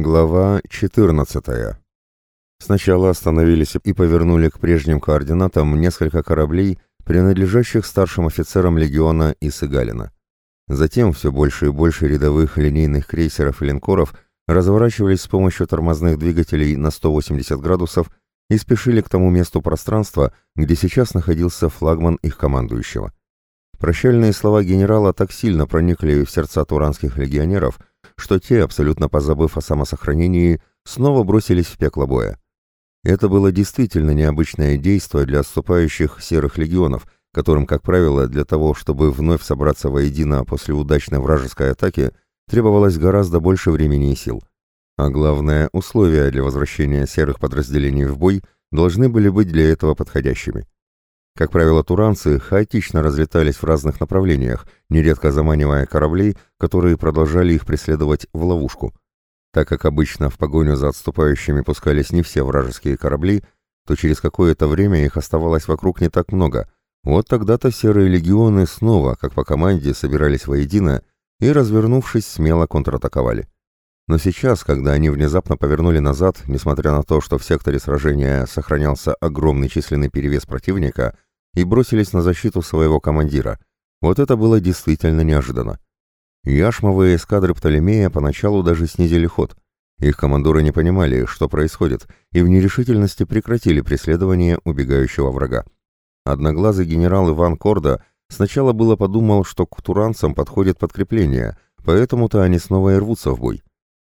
Глава 14. Сначала остановились и повернули к прежним координатам несколько кораблей, принадлежащих старшим офицерам легиона Исыгалина. Затем все больше и больше рядовых линейных крейсеров и линкоров разворачивались с помощью тормозных двигателей на 180 градусов и спешили к тому месту пространства, где сейчас находился флагман их командующего. Прощальные слова генерала так сильно проникли в сердца туранских легионеров, что те, абсолютно позабыв о самосохранении, снова бросились в пекло боя. Это было действительно необычное действие для отступающих серых легионов, которым, как правило, для того, чтобы вновь собраться воедино после удачной вражеской атаки, требовалось гораздо больше времени и сил. А главное, условия для возвращения серых подразделений в бой должны были быть для этого подходящими. Как правило, туранцы хаотично разлетались в разных направлениях, нередко заманивая корабли, которые продолжали их преследовать в ловушку. Так как обычно в погоню за отступающими пускались не все вражеские корабли, то через какое-то время их оставалось вокруг не так много. Вот тогда-то серые легионы снова, как по команде, собирались воедино и, развернувшись, смело контратаковали. Но сейчас, когда они внезапно повернули назад, несмотря на то, что в секторе сражения сохранялся огромный численный перевес противника, и бросились на защиту своего командира. Вот это было действительно неожиданно. Яшмовые эскадры Птолемея поначалу даже снизили ход. Их командоры не понимали, что происходит, и в нерешительности прекратили преследование убегающего врага. Одноглазый генерал Иван Корда сначала было подумал, что к туранцам подходит подкрепление, поэтому-то они снова и рвутся в бой.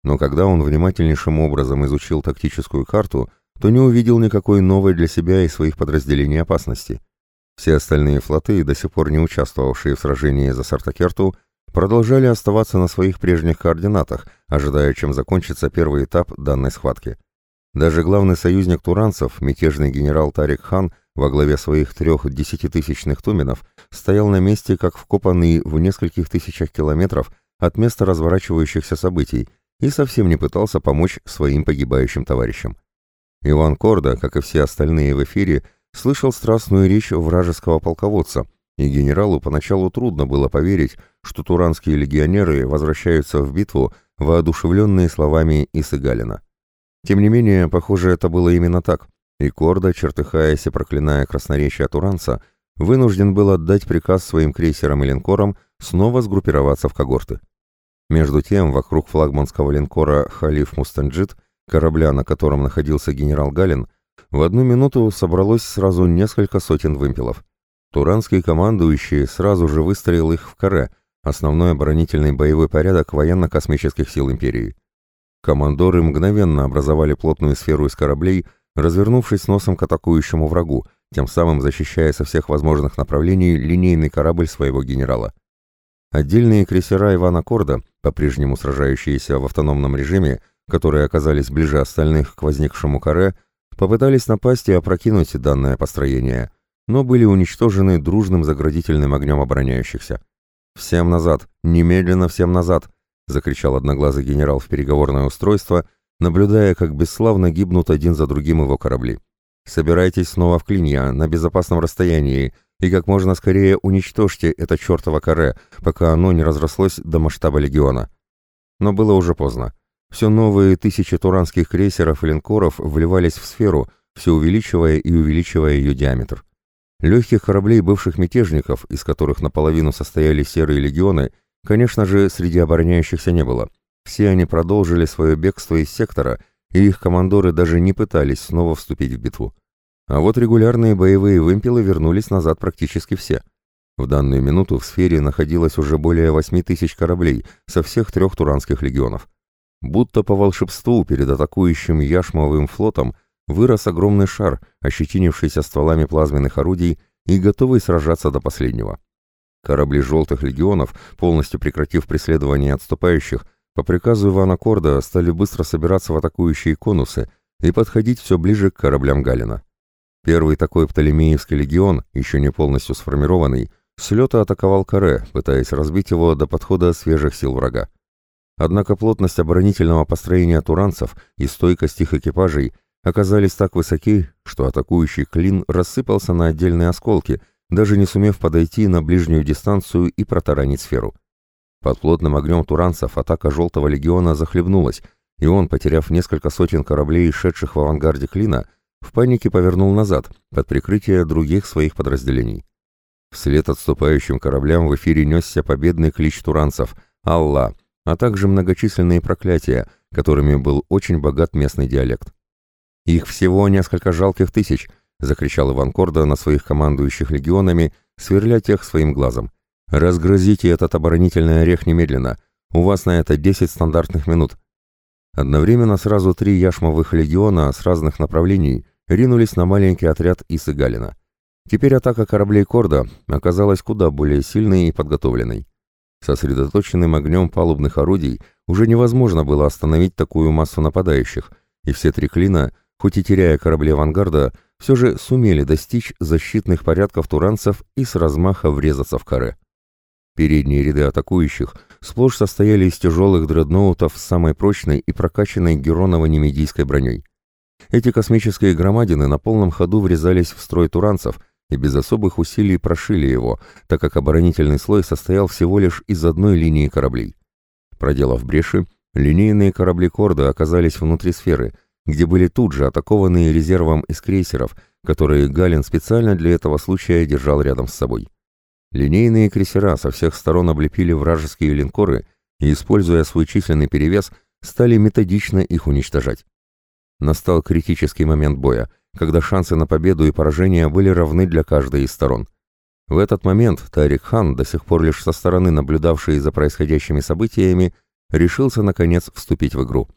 Но когда он внимательнейшим образом изучил тактическую карту, то не увидел никакой новой для себя и своих подразделений опасности. Все остальные флоты, до сих пор не участвовавшие в сражении за Сартакерту, продолжали оставаться на своих прежних координатах, ожидая, чем закончится первый этап данной схватки. Даже главный союзник туранцев, мятежный генерал Тарик Хан, во главе своих трех десятитысячных туменов, стоял на месте, как вкопанный в нескольких тысячах километров от места разворачивающихся событий, и совсем не пытался помочь своим погибающим товарищам. Иван Корда, как и все остальные в эфире, слышал страстную речь вражеского полководца, и генералу поначалу трудно было поверить, что туранские легионеры возвращаются в битву, воодушевленные словами Исыгалина. Тем не менее, похоже, это было именно так, и Корда, чертыхаясь и проклиная красноречие туранца, вынужден был отдать приказ своим крейсерам и линкорам снова сгруппироваться в когорты. Между тем, вокруг флагманского линкора «Халиф Мустанджит», корабля, на котором находился генерал Галин, в одну минуту собралось сразу несколько сотен вымпелов. Туранский командующий сразу же выстроил их в каре, основной оборонительный боевой порядок военно-космических сил империи. Командоры мгновенно образовали плотную сферу из кораблей, развернувшись носом к атакующему врагу, тем самым защищая со всех возможных направлений линейный корабль своего генерала. Отдельные крейсера Ивана Корда, по-прежнему сражающиеся в автономном режиме, которые оказались ближе остальных к возникшему каре, попытались напасть и опрокинуть данное построение, но были уничтожены дружным заградительным огнем обороняющихся. «Всем назад! Немедленно всем назад!» — закричал одноглазый генерал в переговорное устройство, наблюдая, как бесславно гибнут один за другим его корабли. «Собирайтесь снова в клинья, на безопасном расстоянии, и как можно скорее уничтожьте это чертово каре, пока оно не разрослось до масштаба легиона». Но было уже поздно. Все новые тысячи туранских крейсеров и линкоров вливались в сферу, все увеличивая и увеличивая ее диаметр. Легких кораблей бывших мятежников, из которых наполовину состояли серые легионы, конечно же, среди обороняющихся не было. Все они продолжили свое бегство из сектора, и их командоры даже не пытались снова вступить в битву. А вот регулярные боевые вымпелы вернулись назад практически все. В данную минуту в сфере находилось уже более 8 тысяч кораблей со всех трех туранских легионов. Будто по волшебству перед атакующим яшмовым флотом вырос огромный шар, ощетинившийся стволами плазменных орудий и готовый сражаться до последнего. Корабли желтых легионов, полностью прекратив преследование отступающих, по приказу Ивана Корда стали быстро собираться в атакующие конусы и подходить все ближе к кораблям Галина. Первый такой Птолемеевский легион, еще не полностью сформированный, с лета атаковал Каре, пытаясь разбить его до подхода свежих сил врага. Однако плотность оборонительного построения туранцев и стойкость их экипажей оказались так высоки, что атакующий клин рассыпался на отдельные осколки, даже не сумев подойти на ближнюю дистанцию и протаранить сферу. Под плотным огнем туранцев атака Желтого легиона захлебнулась, и он, потеряв несколько сотен кораблей, шедших в авангарде клина, в панике повернул назад, под прикрытие других своих подразделений. Вслед отступающим кораблям в эфире несся победный клич туранцев «Алла», а также многочисленные проклятия, которыми был очень богат местный диалект. «Их всего несколько жалких тысяч», — закричал Иван Корда на своих командующих легионами, сверля тех своим глазом. «Разгрызите этот оборонительный орех немедленно. У вас на это десять стандартных минут». Одновременно сразу три яшмовых легиона с разных направлений ринулись на маленький отряд Исы Галина. Теперь атака кораблей Корда оказалась куда более сильной и подготовленной. Сосредоточенным огнем палубных орудий уже невозможно было остановить такую массу нападающих, и все три клина, хоть и теряя корабли авангарда, все же сумели достичь защитных порядков туранцев и с размаха врезаться в каре. Передние ряды атакующих сплошь состояли из тяжелых дредноутов с самой прочной и прокачанной героново-немедийской броней. Эти космические громадины на полном ходу врезались в строй туранцев и без особых усилий прошили его, так как оборонительный слой состоял всего лишь из одной линии кораблей. Проделав бреши, линейные корабли Корда оказались внутри сферы, где были тут же атакованы резервом из крейсеров, которые Галин специально для этого случая держал рядом с собой. Линейные крейсера со всех сторон облепили вражеские линкоры и, используя свой численный перевес, стали методично их уничтожать. Настал критический момент боя, когда шансы на победу и поражение были равны для каждой из сторон. В этот момент Тарик Хан, до сих пор лишь со стороны наблюдавший за происходящими событиями, решился наконец вступить в игру.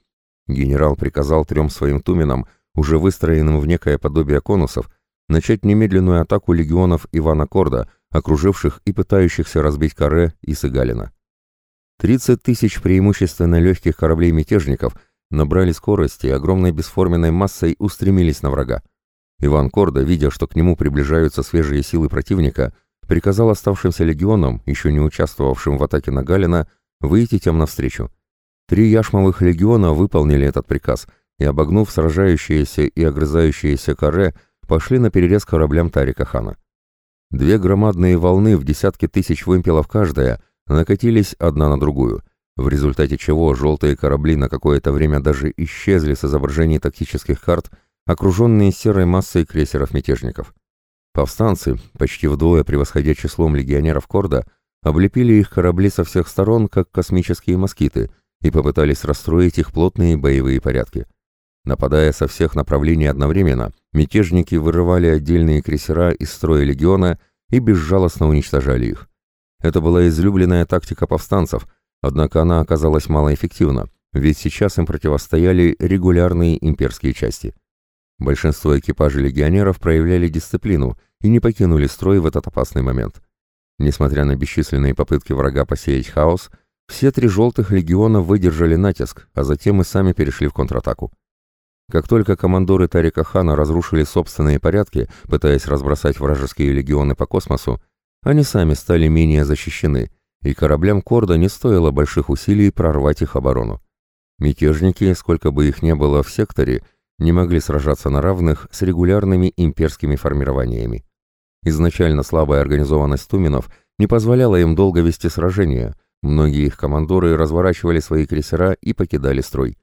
Генерал приказал трем своим туменам, уже выстроенным в некое подобие конусов, начать немедленную атаку легионов Ивана Корда, окруживших и пытающихся разбить Каре и Сыгалина. 30 тысяч преимущественно легких кораблей мятежников – набрали скорость и огромной бесформенной массой устремились на врага. Иван Корда, видя, что к нему приближаются свежие силы противника, приказал оставшимся легионам, еще не участвовавшим в атаке на Галина, выйти тем навстречу. Три яшмовых легиона выполнили этот приказ и, обогнув сражающиеся и огрызающиеся каре, пошли на перерез кораблям Тарика Хана. Две громадные волны в десятки тысяч вымпелов каждая накатились одна на другую — в результате чего желтые корабли на какое-то время даже исчезли с изображений тактических карт, окруженные серой массой крейсеров-мятежников. Повстанцы, почти вдвое превосходя числом легионеров Корда, облепили их корабли со всех сторон, как космические москиты, и попытались расстроить их плотные боевые порядки. Нападая со всех направлений одновременно, мятежники вырывали отдельные крейсера из строя легиона и безжалостно уничтожали их. Это была излюбленная тактика повстанцев, Однако она оказалась малоэффективна, ведь сейчас им противостояли регулярные имперские части. Большинство экипажей легионеров проявляли дисциплину и не покинули строй в этот опасный момент. Несмотря на бесчисленные попытки врага посеять хаос, все три желтых легиона выдержали натиск, а затем и сами перешли в контратаку. Как только командоры Тарика Хана разрушили собственные порядки, пытаясь разбросать вражеские легионы по космосу, они сами стали менее защищены, и кораблям Корда не стоило больших усилий прорвать их оборону. Мятежники, сколько бы их ни было в секторе, не могли сражаться на равных с регулярными имперскими формированиями. Изначально слабая организованность Туменов не позволяла им долго вести сражения, многие их командоры разворачивали свои крейсера и покидали строй.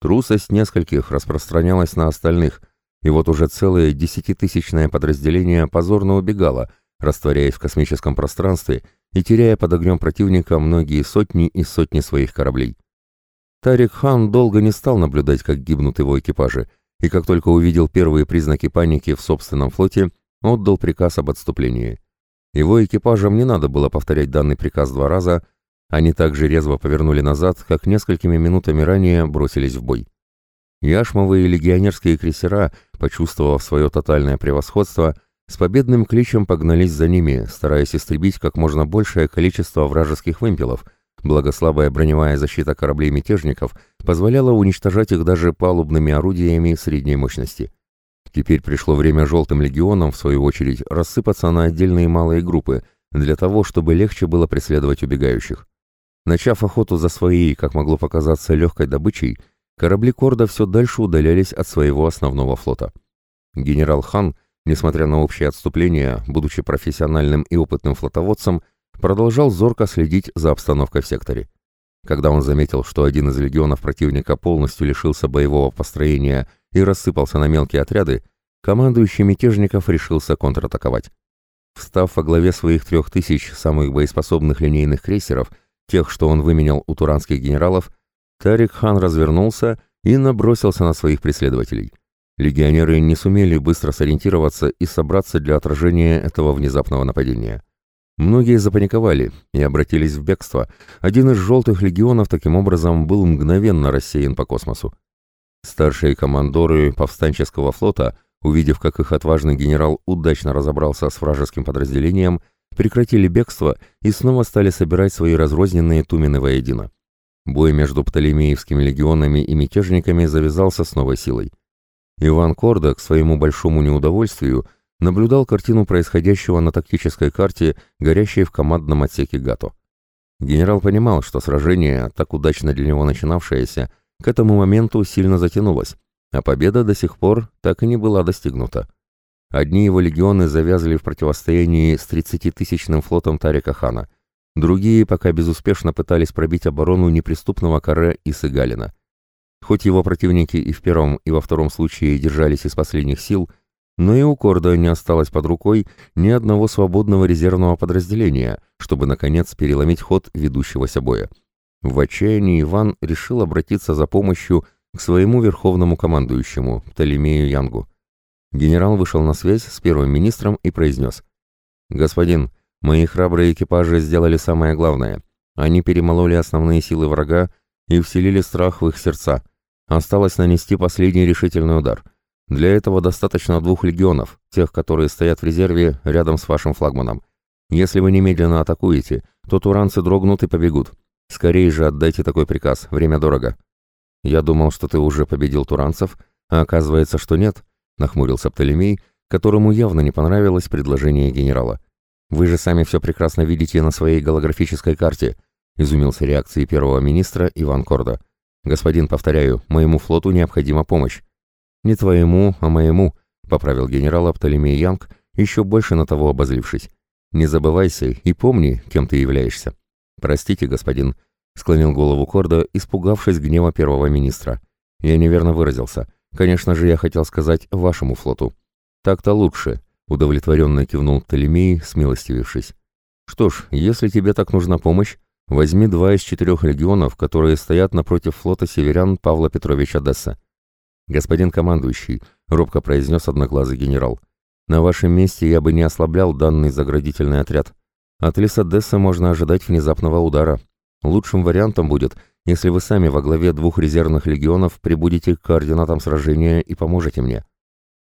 Трусость нескольких распространялась на остальных, и вот уже целое десятитысячное подразделение позорно убегало, растворяясь в космическом пространстве и теряя под огнем противника многие сотни и сотни своих кораблей. Тарик Хан долго не стал наблюдать, как гибнут его экипажи, и как только увидел первые признаки паники в собственном флоте, отдал приказ об отступлении. Его экипажам не надо было повторять данный приказ два раза, они также резво повернули назад, как несколькими минутами ранее бросились в бой. Яшмовые легионерские крейсера, почувствовав свое тотальное превосходство, с победным кличем погнались за ними, стараясь истребить как можно большее количество вражеских вымпелов, благо слабая броневая защита кораблей мятежников позволяла уничтожать их даже палубными орудиями средней мощности. Теперь пришло время желтым легионам, в свою очередь, рассыпаться на отдельные малые группы, для того, чтобы легче было преследовать убегающих. Начав охоту за своей, как могло показаться, легкой добычей, корабли Корда все дальше удалялись от своего основного флота. Генерал Хан несмотря на общее отступление, будучи профессиональным и опытным флотоводцем, продолжал зорко следить за обстановкой в секторе. Когда он заметил, что один из легионов противника полностью лишился боевого построения и рассыпался на мелкие отряды, командующий мятежников решился контратаковать. Встав во главе своих трех тысяч самых боеспособных линейных крейсеров, тех, что он выменял у туранских генералов, Тарик хан развернулся и набросился на своих преследователей. Легионеры не сумели быстро сориентироваться и собраться для отражения этого внезапного нападения. Многие запаниковали и обратились в бегство. Один из желтых легионов таким образом был мгновенно рассеян по космосу. Старшие командоры повстанческого флота, увидев, как их отважный генерал удачно разобрался с вражеским подразделением, прекратили бегство и снова стали собирать свои разрозненные тумены воедино. Бой между Птолемеевскими легионами и мятежниками завязался с новой силой. Иван Корда, к своему большому неудовольствию, наблюдал картину происходящего на тактической карте, горящей в командном отсеке ГАТО. Генерал понимал, что сражение, так удачно для него начинавшееся, к этому моменту сильно затянулось, а победа до сих пор так и не была достигнута. Одни его легионы завязли в противостоянии с 30-тысячным флотом Тарика Хана, другие пока безуспешно пытались пробить оборону неприступного Каре и Сыгалина. Хоть его противники и в первом, и во втором случае держались из последних сил – но и у Корда не осталось под рукой ни одного свободного резервного подразделения, чтобы, наконец, переломить ход ведущегося боя. В отчаянии Иван решил обратиться за помощью к своему верховному командующему, Птолемею Янгу. Генерал вышел на связь с первым министром и произнес. «Господин, мои храбрые экипажи сделали самое главное. Они перемололи основные силы врага и вселили страх в их сердца. Осталось нанести последний решительный удар. Для этого достаточно двух легионов, тех, которые стоят в резерве рядом с вашим флагманом. Если вы немедленно атакуете, то туранцы дрогнут и побегут. Скорее же отдайте такой приказ, время дорого. Я думал, что ты уже победил туранцев, а оказывается, что нет, нахмурился Птолемей, которому явно не понравилось предложение генерала. Вы же сами все прекрасно видите на своей голографической карте, изумился реакцией первого министра Иван Корда. Господин, повторяю, моему флоту необходима помощь. «Не твоему, а моему», — поправил генерал Птолемей Янг, еще больше на того обозлившись. «Не забывайся и помни, кем ты являешься». «Простите, господин», — склонил голову Корда, испугавшись гнева первого министра. «Я неверно выразился. Конечно же, я хотел сказать вашему флоту». «Так-то лучше», — удовлетворенно кивнул Птолемей, смилостивившись. «Что ж, если тебе так нужна помощь, возьми два из четырех легионов, которые стоят напротив флота северян Павла Петровича Десса. «Господин командующий», — робко произнес одноглазый генерал, — «на вашем месте я бы не ослаблял данный заградительный отряд. От Лисадесса можно ожидать внезапного удара. Лучшим вариантом будет, если вы сами во главе двух резервных легионов прибудете к координатам сражения и поможете мне.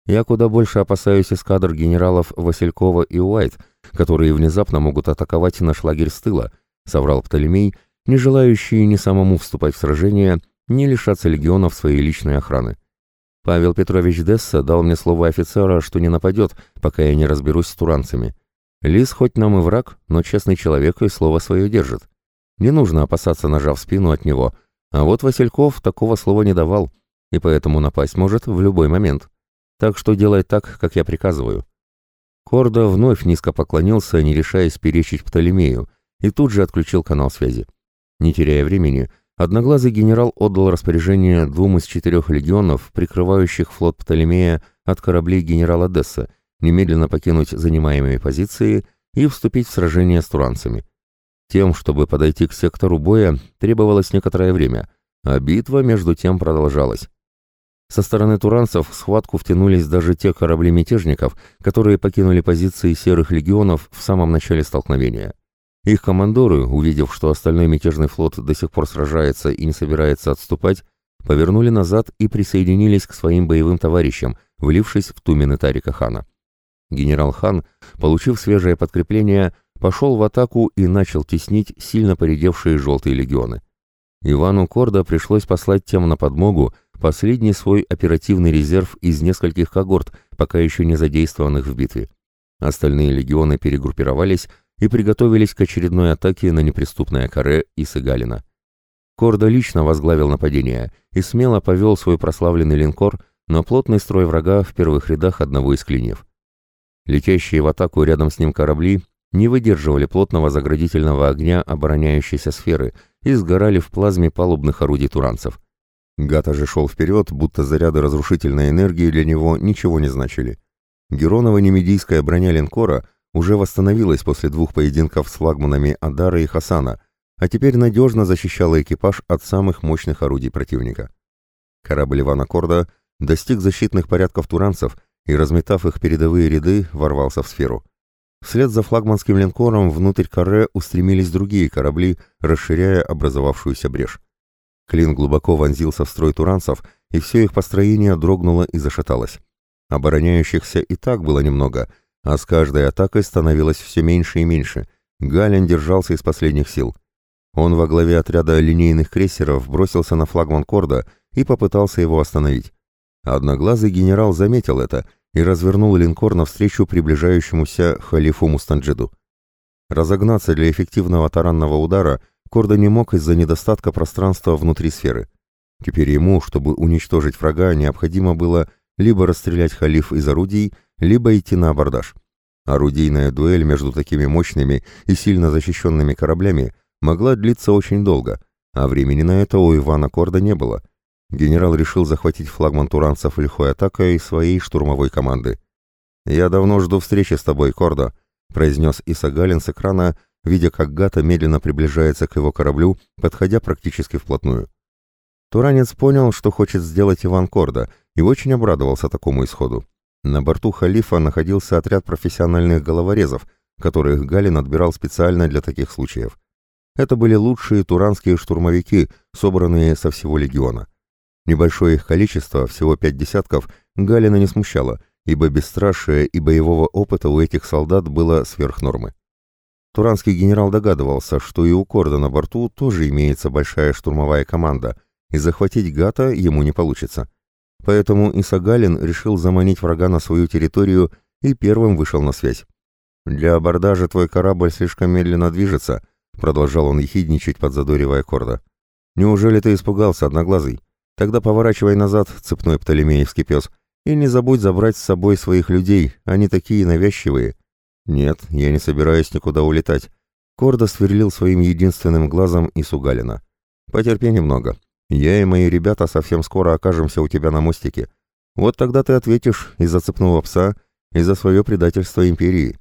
Я куда больше опасаюсь эскадр генералов Василькова и Уайт, которые внезапно могут атаковать наш лагерь с тыла», — соврал Птолемей, не желающий ни самому вступать в сражение, — не лишаться легионов своей личной охраны. Павел Петрович Десса дал мне слово офицера, что не нападет, пока я не разберусь с туранцами. Лис хоть нам и враг, но честный человек и слово свое держит. Не нужно опасаться ножа в спину от него, а вот Васильков такого слова не давал, и поэтому напасть может в любой момент. Так что делай так, как я приказываю». Кордо вновь низко поклонился, не решаясь перечить Птолемею, и тут же отключил канал связи. Не теряя времени, Одноглазый генерал отдал распоряжение двум из четырех легионов, прикрывающих флот Птолемея от кораблей генерала Десса, немедленно покинуть занимаемые позиции и вступить в сражение с туранцами. Тем, чтобы подойти к сектору боя, требовалось некоторое время, а битва между тем продолжалась. Со стороны туранцев в схватку втянулись даже те корабли мятежников, которые покинули позиции серых легионов в самом начале столкновения. Их командоры, увидев, что остальной мятежный флот до сих пор сражается и не собирается отступать, повернули назад и присоединились к своим боевым товарищам, влившись в тумены Тарика хана. Генерал хан, получив свежее подкрепление, пошел в атаку и начал теснить сильно поредевшие желтые легионы. Ивану Кордо пришлось послать тем на подмогу последний свой оперативный резерв из нескольких когорт, пока еще не задействованных в битве. Остальные легионы перегруппировались и приготовились к очередной атаке на неприступное каре и Сыгалина. Кордо лично возглавил нападение и смело повел свой прославленный линкор на плотный строй врага в первых рядах одного из клиньев. Летящие в атаку рядом с ним корабли не выдерживали плотного заградительного огня обороняющейся сферы и сгорали в плазме палубных орудий туранцев. Гата же шел вперед, будто заряды разрушительной энергии для него ничего не значили. Геронова-немедийская броня линкора уже восстановилась после двух поединков с флагманами Адара и Хасана, а теперь надежно защищала экипаж от самых мощных орудий противника. Корабль Ивана Корда достиг защитных порядков туранцев и, разметав их передовые ряды, ворвался в сферу. Вслед за флагманским линкором внутрь каре устремились другие корабли, расширяя образовавшуюся брешь. Клин глубоко вонзился в строй туранцев, и все их построение дрогнуло и зашаталось. Обороняющихся и так было немного, а с каждой атакой становилось все меньше и меньше. Галин держался из последних сил. Он во главе отряда линейных крейсеров бросился на флагман Корда и попытался его остановить. Одноглазый генерал заметил это и развернул линкор навстречу приближающемуся халифу Мустанджиду. Разогнаться для эффективного таранного удара Корда не мог из-за недостатка пространства внутри сферы. Теперь ему, чтобы уничтожить врага, необходимо было либо расстрелять халиф из орудий, либо идти на абордаж. Орудийная дуэль между такими мощными и сильно защищенными кораблями могла длиться очень долго, а времени на это у Ивана Корда не было. Генерал решил захватить флагман туранцев лихой атакой своей штурмовой команды. «Я давно жду встречи с тобой, Корда», — произнес Исагалин с экрана, видя, как Гата медленно приближается к его кораблю, подходя практически вплотную. Туранец понял, что хочет сделать Иван Корда, и очень обрадовался такому исходу. На борту халифа находился отряд профессиональных головорезов, которых Галин отбирал специально для таких случаев. Это были лучшие туранские штурмовики, собранные со всего легиона. Небольшое их количество, всего пять десятков, Галина не смущало, ибо бесстрашие и боевого опыта у этих солдат было сверх нормы. Туранский генерал догадывался, что и у Корда на борту тоже имеется большая штурмовая команда, и захватить Гата ему не получится. Поэтому Исагалин решил заманить врага на свою территорию и первым вышел на связь. «Для абордажа твой корабль слишком медленно движется», — продолжал он ехидничать, подзадоривая Корда. «Неужели ты испугался, Одноглазый? Тогда поворачивай назад, цепной птолемеевский пес, и не забудь забрать с собой своих людей, они такие навязчивые». «Нет, я не собираюсь никуда улетать». Корда сверлил своим единственным глазом Исугалина. «Потерпи немного. Я и мои ребята совсем скоро окажемся у тебя на мостике. Вот тогда ты ответишь и за цепного пса, и за свое предательство империи.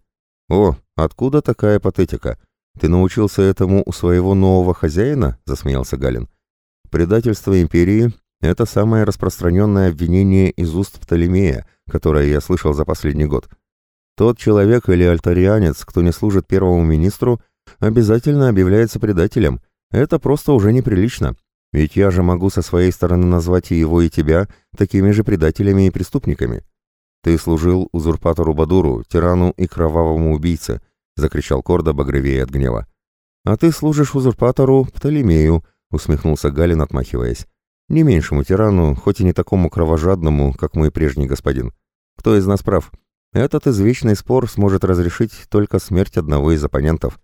О, откуда такая патетика? Ты научился этому у своего нового хозяина? Засмеялся Галин. Предательство империи — это самое распространенное обвинение из уст Птолемея, которое я слышал за последний год. Тот человек или альтарианец, кто не служит первому министру, обязательно объявляется предателем. Это просто уже неприлично. Ведь я же могу со своей стороны назвать и его, и тебя такими же предателями и преступниками. Ты служил узурпатору Бадуру, тирану и кровавому убийце, закричал Корда, багровее от гнева. А ты служишь узурпатору Птолемею, усмехнулся Галин, отмахиваясь. Не меньшему тирану, хоть и не такому кровожадному, как мой прежний господин. Кто из нас прав? Этот извечный спор сможет разрешить только смерть одного из оппонентов.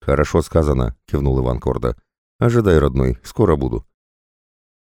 Хорошо сказано, кивнул Иван Корда. Ожидай, родной, скоро буду.